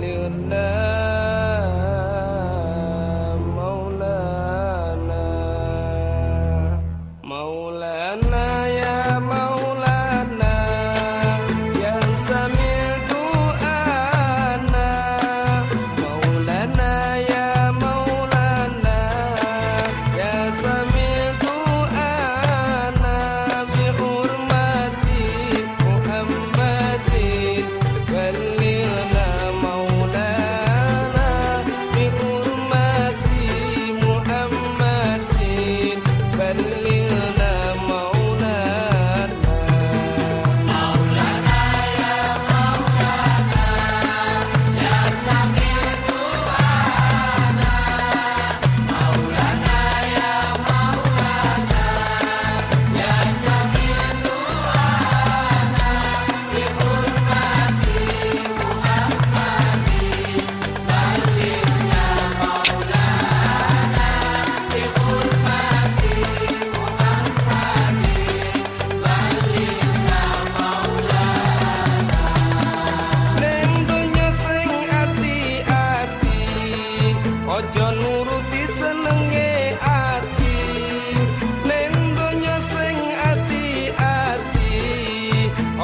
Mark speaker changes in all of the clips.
Speaker 1: lớn nơi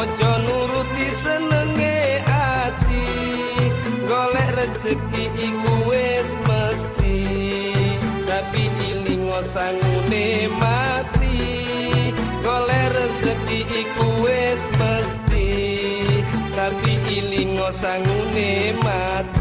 Speaker 1: ojo nuruti senenge ati golek rezeki iku wis mesti. Tapi iling sangune mati golek rezeki iku wis mesti. Tapi iling sangune mati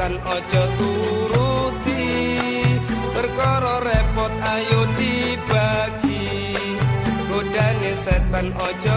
Speaker 1: setan ojo turuti perkara repot ayo dibagi. Godane setan ojo